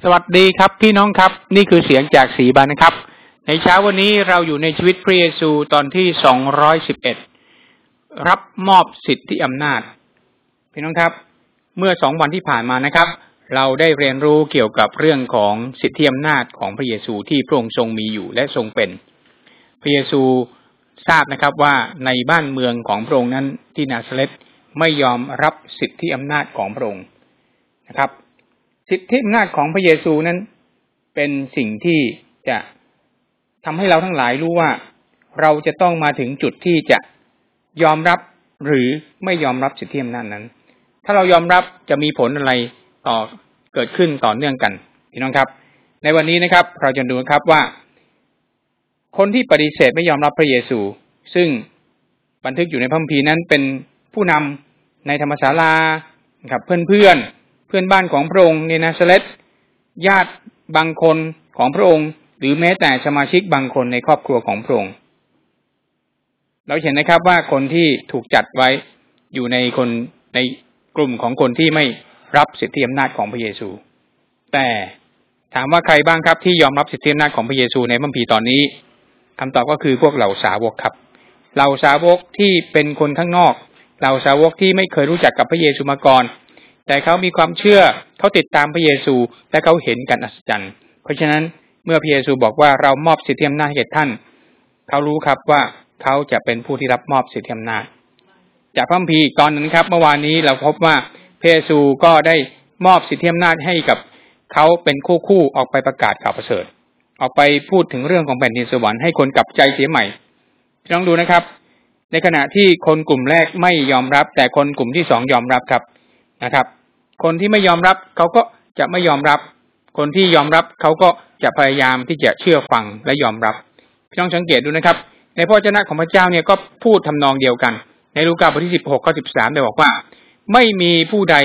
สวัสดีครับพี่น้องครับ นี่คือเสียงจากสีบานนะครับ ในเช้าวันนี้เราอยู่ในชีวิตพระเยซูตอนที่สองร้อยสิบเอ็ดรับมอบสิทธิอำนาจ พี่น้องครับ เมื่อสองวันที่ผ่านมานะครับ เราได้เรียนรู้เกี่ยวกับเรื่องของสิทธิอำนาจของพระเยซูที่พระองค์ทรงมีอยู่และทรงเป็น พระเยซูทราบนะครับว่าในบ้านเมืองของพระองค์นั้นที่นาซาเรตไม่ยอมรับสิทธิอำนาจของพระองค์นะครับ สิทธิอำนาจของพระเยซูนั้น เป็นสิ่งที่จะทำให้เราทั้งหลายรู้ว่า เราจะต้องมาถึงจุดที่จะยอมรับหรือไม่ยอมรับสิทธิอำนาจนั้น ถ้าเรายอมรับจะมีผลอะไรต่อเกิดขึ้นต่อเนื่องกันพี่น้องครับ ในวันนี้นะครับ เราจะดูครับว่า คนที่ปฏิเสธไม่ยอมรับพระเยซู ซึ่งบันทึกอยู่ในพระคัมภีร์นั้นเป็นผู้นำในธรรมศาลาครับเพื่อนๆ พื่อนบ้านของพระองค์ในนาซาเรตญาติบางคนของพระองค์ หรือแม้แต่สมาชิกบางคนในครอบครัวของพระองค์ เราเห็นนะครับว่าคนที่ถูกจัดไว้อยู่ในคนในกลุ่มของคนที่ไม่รับสิทธิอำนาจของพระเยซู แต่ถามว่าใครบ้างครับที่ยอมรับสิทธิอำนาจของพระเยซูในมัมพีตอนนี้คำตอบก็คือพวกเหล่าสาวกครับเหล่าสาวกที่เป็นคนข้างนอกเหล่าสาวกที่ไม่เคยรู้จักกับพระเยซูมาก่อน แต่เขามีความเชื่อเขาติดตามพระเยซูและเขาเห็นการอัศจรรย์ เพราะฉะนั้นเมื่อพระเยซูบอกว่าเรามอบสิทธิอำนาจให้ท่าน เขารู้ครับว่าเขาจะเป็นผู้ที่รับมอบสิทธิอำนาจ จากพระพีตอนนั้นครับ เมื่อวานนี้เราพบว่าพระเยซูก็ได้มอบสิทธิอำนาจให้กับเขาเป็นคู่คู่ออกไปประกาศข่าวประเสริฐ ออกไปพูดถึงเรื่องของแผ่นดินสวรรค์ให้คนกลับใจเสียใหม่ลองดูนะครับ ในขณะที่คนกลุ่มแรกไม่ยอมรับ แต่คนกลุ่มที่สองยอมรับครับนะครับ คนที่ไม่ยอมรับเขาก็จะไม่ยอมรับ คนที่ยอมรับเขาก็จะพยายามที่จะเชื่อฟังและยอมรับ พี่น้องสังเกตดูนะครับ ในพระเจ้าของพระเจ้าเนี่ยก็พูดทำนองเดียวกัน ในลูกาบทที่สิบหกข้อสิบสามได้บอกว่า ไม่มีผู้ใด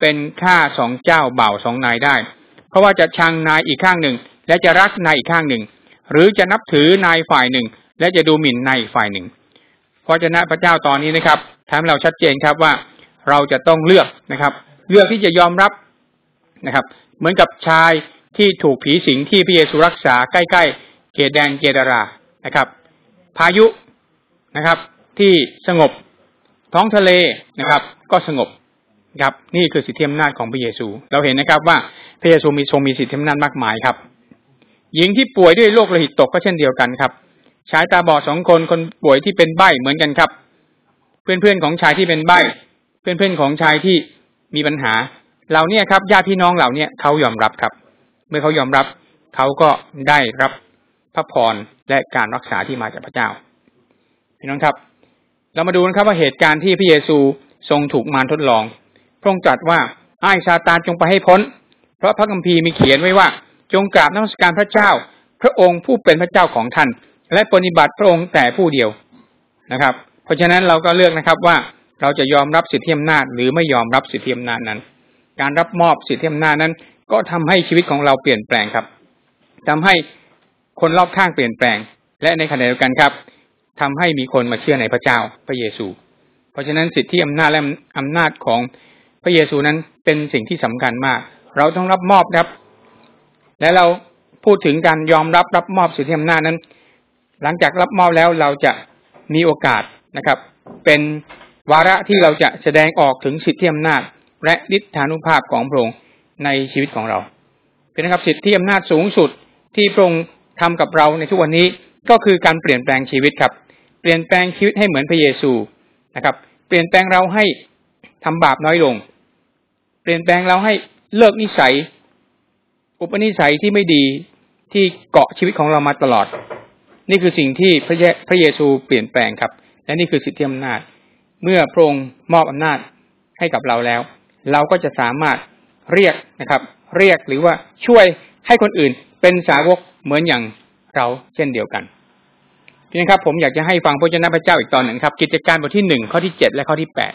เป็นข้าสองเจ้าเบ่าสองนายได้ เพราะว่าจะชังนายอีกข้างหนึ่ง และจะรักนายอีกข้างหนึ่ง หรือจะนับถือนายฝ่ายหนึ่ง และจะดูหมิ่นนายฝ่ายหนึ่งพระเจ้าพระเจ้าตอนนี้นะครับทำให้เราชัดเจนครับว่าเราจะต้องเลือกนะครับ เลือกที่จะยอมรับนะครับ เหมือนกับชายที่ถูกผีสิงที่พระเยซูรักษาใกล้ๆเกดแดนเกดารานะครับ พายุนะครับ ที่สงบท้องทะเลนะครับ ก็สงบครับนี่คือสิทธิอำนาจของพระเยซู เราเห็นนะครับว่าพระเยซูมีทรงมีสิทธิอำนาจมากมายครับ หญิงที่ป่วยด้วยโรคโลหิตตกก็เช่นเดียวกันครับชายตาบอดสองคนคนป่วยที่เป็นใบ้เหมือนกันครับ เพื่อนๆของชายที่เป็นใบ้เพื่อนๆของชายที่ มีปัญหาเราเนี่ยครับญาติพี่น้องเหล่าเนี่ยเขายอมรับครับ เมื่อเขายอมรับเขาก็ได้รับพระพรและการรักษาที่มาจากพระเจ้า พี่น้องครับ เรามาดูนะครับว่าเหตุการณ์ที่พระเยซูทรงถูกมารทดลอง พระองค์ตรัสว่าไอ้ซาตานจงไปให้พ้น เพราะพระคัมภีร์มีเขียนไว้ว่า จงกราบนมัสการพระเจ้า พระองค์ผู้เป็นพระเจ้าของท่าน และปฏิบัติพระองค์แต่ผู้เดียวนะครับ เพราะฉะนั้นเราก็เลือกนะครับว่า เราจะยอมรับสิทธิอำนาจหรือไม่ยอมรับสิทธิอำนาจนั้น การรับมอบสิทธิอำนาจนั้น ก็ทำให้ชีวิตของเราเปลี่ยนแปลงครับทำให้คนรอบข้างเปลี่ยนแปลง และในขณะเดียวกันครับทำให้มีคนมาเชื่อในพระเจ้าพระเยซู เพราะฉะนั้นสิทธิอำนาจและอำนาจของพระเยซูนั้นเป็นสิ่งที่สำคัญมาก เราต้องรับมอบครับ และเราพูดถึงการยอมรับรับมอบสิทธิอำนาจนั้น หลังจากรับมอบแล้วเราจะมีโอกาสนะครับ เป็น วาระที่เราจะแสดงออกถึงสิทธิอำนาจ และฤทธานุภาพของพระองค์ในชีวิตของเราเป็นนะครับสิทธิอำนาจสูงสุดที่พระองค์ทำกับเราในทุกวันนี้ก็คือการเปลี่ยนแปลงชีวิตครับ เปลี่ยนแปลงชีวิตให้เหมือนพระเยซูนะครับ เปลี่ยนแปลงเราให้ทำบาปน้อยลง เปลี่ยนแปลงเราให้เลิกนิสัย อุปนิสัยที่ไม่ดีที่เกาะชีวิตของเรามาตลอด นี่คือสิ่งที่พระพระเยซูเปลี่ยนแปลงครับ และนี่คือสิทธิอำนาจ เมื่อพระองค์มอบอำนาจให้กับเราแล้ว เราก็จะสามารถเรียกนะครับ เรียกหรือว่าช่วยให้คนอื่นเป็นสาวกเหมือนอย่างเราเช่นเดียวกันพี่นะครับผมอยากจะให้ฟังพระเจ้าพระเจ้าอีกตอนหนึ่งครับ กิจการบทที่หนึ่งข้อที่เจ็ดและข้อที่แปด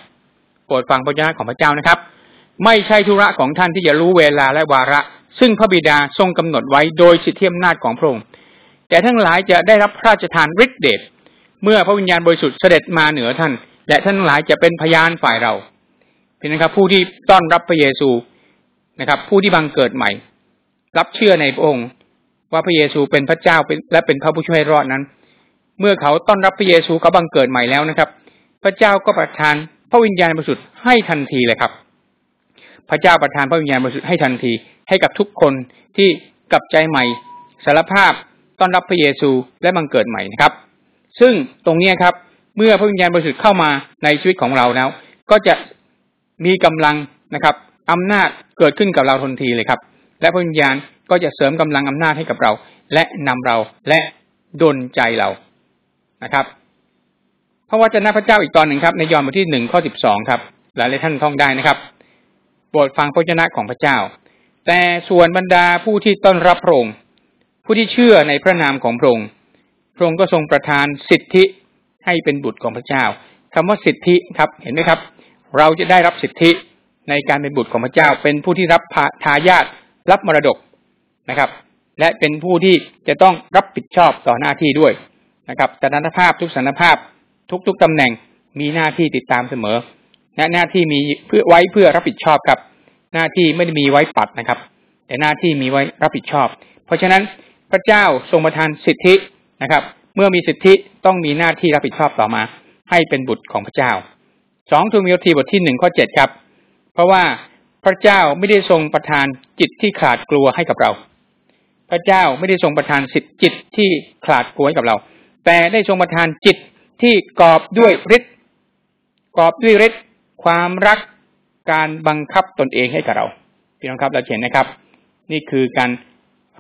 โปรดฟังพระเจ้าของพระเจ้านะครับ ไม่ใช่ธุระของท่านที่จะรู้เวลาและวาระ ซึ่งพระบิดาทรงกำหนดไว้โดยสิทธิอำนาจของพระองค์แต่ทั้งหลายจะได้รับพระราชทานฤทธิเดชเมื่อพระวิญญาณบริสุทธิ์เสด็จมาเหนือท่าน และท่านหลายจะเป็นพยานฝ่ายเราเป็นนะครับ ผู้ที่ต้อนรับพระเยซูนะครับ ผู้ที่บังเกิดใหม่ รับเชื่อในพระองค์ ว่าพระเยซูเป็นพระเจ้าและเป็นพระผู้ช่วยรอดนั้น เมื่อเขาต้อนรับพระเยซูเขาบังเกิดใหม่แล้วนะครับ พระเจ้าก็ประทานพระวิญญาณบริสุทธิ์ให้ทันทีเลยครับ พระเจ้าประทานพระวิญญาณบริสุทธิ์ให้ทันที ให้กับทุกคนที่กลับใจใหม่สารภาพต้อนรับพระเยซูและบังเกิดใหม่นะครับ ซึ่งตรงนี้ครับ เมื่อพระวิญญาณบริสุทธิ์เข้ามาในชีวิตของเราแล้ว ก็จะมีกำลังนะครับอำนาจเกิดขึ้นกับเราทันทีเลยครับ และพระวิญญาณก็จะเสริมกำลังอำนาจให้กับเรา และนำเราและดลใจเรานะครับพระวจนะพระเจ้าอีกตอนหนึ่งครับ ในยอห์นบทที่หนึ่งข้อสิบสองครับหลายท่านท่องได้นะครับโปรดฟังพระวจนะของพระเจ้า แต่ส่วนบรรดาผู้ที่ต้อนรับพระองค์ผู้ที่เชื่อในพระนามของพระองค์พระองค์ก็ทรงประทานสิทธิ ให้เป็นบุตรของพระเจ้าคำว่าสิทธิครับเห็นไหมครับ เราจะได้รับสิทธิในการเป็นบุตรของพระเจ้า เป็นผู้ที่รับทายาทรับมรดกนะครับ และเป็นผู้ที่จะต้องรับผิดชอบต่อหน้าที่ด้วยนะครับสถานภาพทุกสถานภาพทุกๆตำแหน่งมีหน้าที่ติดตามเสมอและหน้าที่มีเพื่อไว้เพื่อรับผิดชอบครับ หน้าที่ไม่ได้มีไว้ปัดนะครับ แต่หน้าที่มีไว้รับผิดชอบ เพราะฉะนั้นพระเจ้าทรงประทานสิทธินะครับ เมื่อมีสิทธิต้องมีหน้าที่รับผิดชอบต่อมา ให้เป็นบุตรของพระเจ้าสองทูมิโอทีบทที่หนึ่งข้อเจ็ดครับ เพราะว่าพระเจ้าไม่ได้ทรงประทานจิตที่ขาดกลัวให้กับเรา พระเจ้าไม่ได้ทรงประทานสิทธิจิตที่ขาดกลัวให้กับเรา แต่ได้ทรงประทานจิตที่กอบด้วยฤทธิ์กอบด้วยฤทธิ์ความรักการบังคับตนเองให้กับเราพี่น้องครับเราเห็นนะครับ นี่คือการ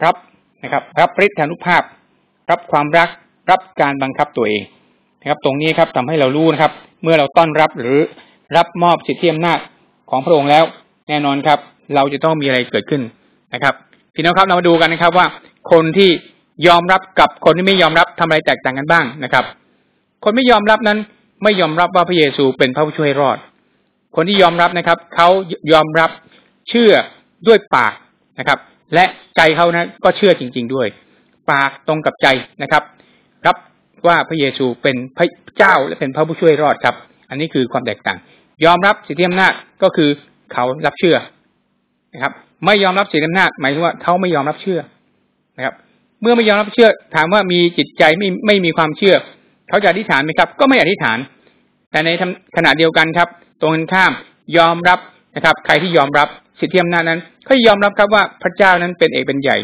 รับนะครับ รับฤทธิานุภาพ รับความรัก รับการบังคับตัวเองนะครับ ตรงนี้ครับทำให้เรารู้นะครับ เมื่อเราต้อนรับหรือรับมอบสิทธิอำนาจของพระองค์แล้ว แน่นอนครับ เราจะต้องมีอะไรเกิดขึ้นนะครับพี่น้องครับเรามาดูกันนะครับว่า คนที่ยอมรับกับคนที่ไม่ยอมรับทำอะไรแตกต่างกันบ้างนะครับ คนไม่ยอมรับนั้นไม่ยอมรับว่าพระเยซูเป็นพระผู้ช่วยรอด คนที่ยอมรับนะครับเขายอมรับเชื่อด้วยปากนะครับ และใจเขานะก็เชื่อจริง ๆด้วย ปากตรงกับใจนะครับ รับว่าพระเยซูเป็นพระเจ้าและเป็นพระผู้ช่วยรอดครับ อันนี้คือความแตกต่าง ยอมรับสิทธิอำนาจก็คือเขารับเชื่อนะครับ ไม่ยอมรับสิทธิอำนาจหมายถึงว่าเขาไม่ยอมรับเชื่อนะครับ เมื่อไม่ยอมรับเชื่อ ถามว่ามีจิตใจไม่ไม่มีความเชื่อ เขาจะอธิษฐานไหมครับ ก็ไม่อธิษฐาน แต่ในขณะเดียวกันครับ ตรงกันข้ามยอมรับนะครับ ใครที่ยอมรับสิทธิอำนาจนั้นเขายอมรับครับว่าพระเจ้านั้นเป็นเอกเป็นใหญ่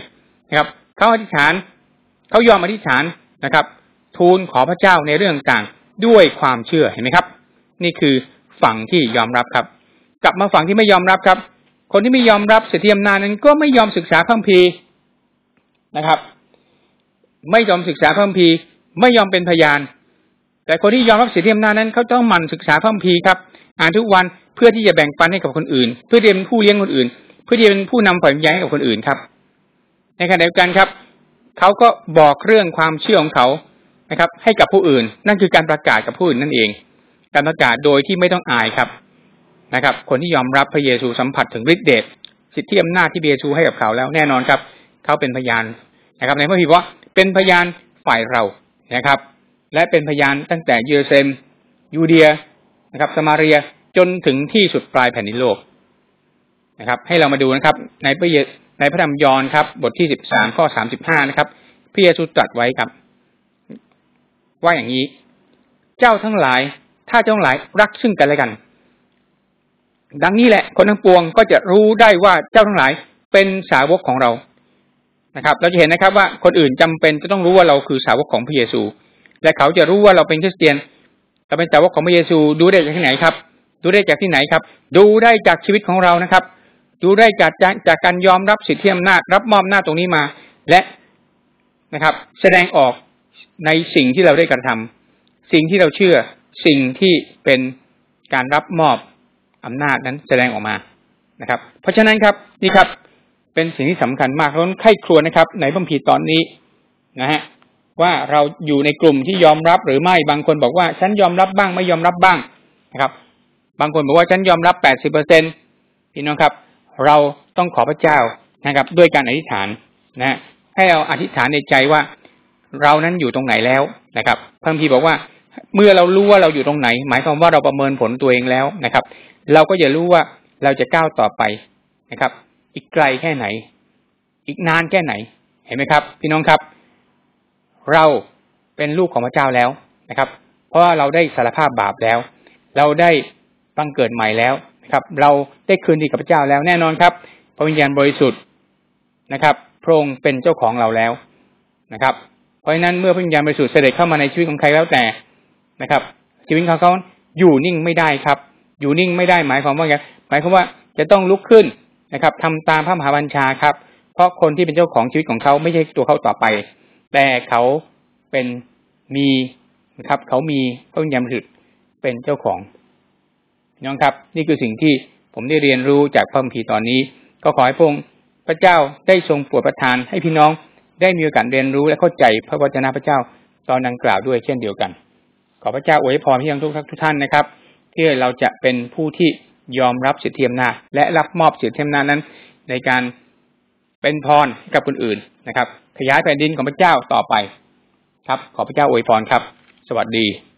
นะครับ เขาอธิษฐาน เขายอมอธิษฐาน นะครับ ทูลขอพระเจ้าในเรื่องต่างด้วยความเชื่อเห็นไหมครับ นี่คือฝั่งที่ยอมรับครับ กลับมาฝั่งที่ไม่ยอมรับครับ คนที่ไม่ยอมรับเสิทธิอำนานั้นก็ไม่ยอมศึกษาพระคัมภีร์นะครับ ไม่ยอมศึกษาพระคัมภีร์ ไม่ยอมเป็นพยาน แต่คนที่ยอมรับเสิทธิอำนานั้นเขาต้องมันศึกษาพระคัมภีร์ครับ อ่านทุกวันเพื่อที่จะแบ่งปันให้กับคนอื่น เพื่อที่จะเป็นผู้เลี้ยงคนอื่น เพื่อที่จะเป็นผู้นำฝ่ายวิญญาณให้กับคนอื่นครับ ในขณะเดียวกันครับ เขาก็บอกเรื่องความเชื่อของเขานะครับ ให้กับผู้อื่น นั่นคือการประกาศกับผู้อื่นนั่นเอง การประกาศโดยที่ไม่ต้องอายครับนะครับ คนที่ยอมรับพระเยซูสัมผัสถึงฤทธิเดชสิทธิอำนาจที่พระเยซูให้กับเขาแล้วแน่นอนครับ เขาเป็นพยานนะครับ ในพระพีว่าเป็นพยานฝ่ายเรานะครับ และเป็นพยานตั้งแต่เยรูซาเล็มยูเดียนะครับ สมาเรียจนถึงที่สุดปลายแผ่นดินโลกนะครับ ให้เรามาดูนะครับ ในพระเย ในพระธรรมยอห์นครับ บทที่สิบสามข้อสามสิบห้านะครับพระเยซูตรัสไว้ครับ ว่าอย่างนี้ เจ้าทั้งหลาย ถ้าเจ้าทั้งหลายรักซึ่งกันและกัน ดังนี้แหละ คนทั้งปวงก็จะรู้ได้ว่าเจ้าทั้งหลายเป็นสาวกของเรานะครับ เราจะเห็นนะครับว่าคนอื่นจำเป็นจะต้องรู้ว่าเราคือสาวกของพระเยซู และเขาจะรู้ว่าเราเป็นคริสเตียนเราเป็นสาวกของพระเยซู ดูได้จากที่ไหนครับ ดูได้จากที่ไหนครับ ดูได้จากชีวิตของเรานะครับ ดูได้จากจากการยอมรับสิทธิอำนาจรับมอบหน้าตรงนี้มา และนะครับ แสดงออกในสิ่งที่เราได้กระทำสิ่งที่เราเชื่อสิ่งที่เป็นการรับมอบอำนาจนั้นแสดงออกมานะครับ เพราะฉะนั้นครับนี่ครับ เป็นสิ่งที่สำคัญมากเราต้องไข้ครัวนะครับ ในพระพีตอนนี้นะฮะว่าเราอยู่ในกลุ่มที่ยอมรับหรือไม่บางคนบอกว่า ฉันยอมรับบ้างไม่ยอมรับบ้างนะครับ บางคนบอกว่าฉันยอมรับแปดสิบเปอร์เซ็นพี่น้องครับ เราต้องขอพระเจ้านะครับ ด้วยการอธิษฐานนะให้เราอธิษฐานในใจว่า เรานั้นอยู่ตรงไหนแล้วนะครับพระพีบอกว่าเมื่อเรารู้ว่าเราอยู่ตรงไหน หมายความว่าเราประเมินผลตัวเองแล้วนะครับ เราก็จะรู้ว่าเราจะก้าวต่อไปนะครับ อีกไกลแค่ไหน อีกนานแค่ไหนเห็นไหมครับ พี่น้องครับ เราเป็นลูกของพระเจ้าแล้วนะครับ เพราะว่าเราได้สารภาพบาปแล้ว เราได้บังเกิดใหม่แล้ว นะครับ เราได้คืนดีกับพระเจ้าแล้วแน่นอนครับ พระวิญญาณบริสุทธิ์นะครับพระองค์เป็นเจ้าของเราแล้วนะครับ เพราะฉะนั้นเมื่อพระวิญญาณบริสุทธิ์เสด็จเข้ามาในชีวิตของใครแล้วแต่นะครับ ชีวิตของเขาอยู่นิ่งไม่ได้ครับ อยู่นิ่งไม่ได้หมายความว่าไงหมายความว่าจะต้องลุกขึ้นนะครับทำตามพระมหาบัญชาครับ เพราะคนที่เป็นเจ้าของชีวิตของเขาไม่ใช่ตัวเขาต่อไป แต่เขาเป็นมีนะครับ เขามีพระวิญญาณบริสุทธิ์เป็นเจ้าของ น้องครับนี่คือสิ่งที่ผมได้เรียนรู้จากพระคัมภีร์ตอนนี้ ก็ขอให้พระองค์พระเจ้าได้ทรงโปรดประทานให้พี่น้องได้มีโอกาสเรียนรู้และเข้าใจพระวจนะพระเจ้าตอนดังกล่าวด้วยเช่นเดียวกัน ขอพระเจ้าอวยพรพี่น้องทุกทุกท่านนะครับที่เราจะเป็นผู้ที่ยอมรับสิทธิอำนาจและรับมอบสิทธิอำนาจนั้น ในการเป็นพรกับคนอื่นนะครับ ขยายแผ่นดินของพระเจ้าต่อไป ครับ ขอพระเจ้าอวยพรครับ สวัสดี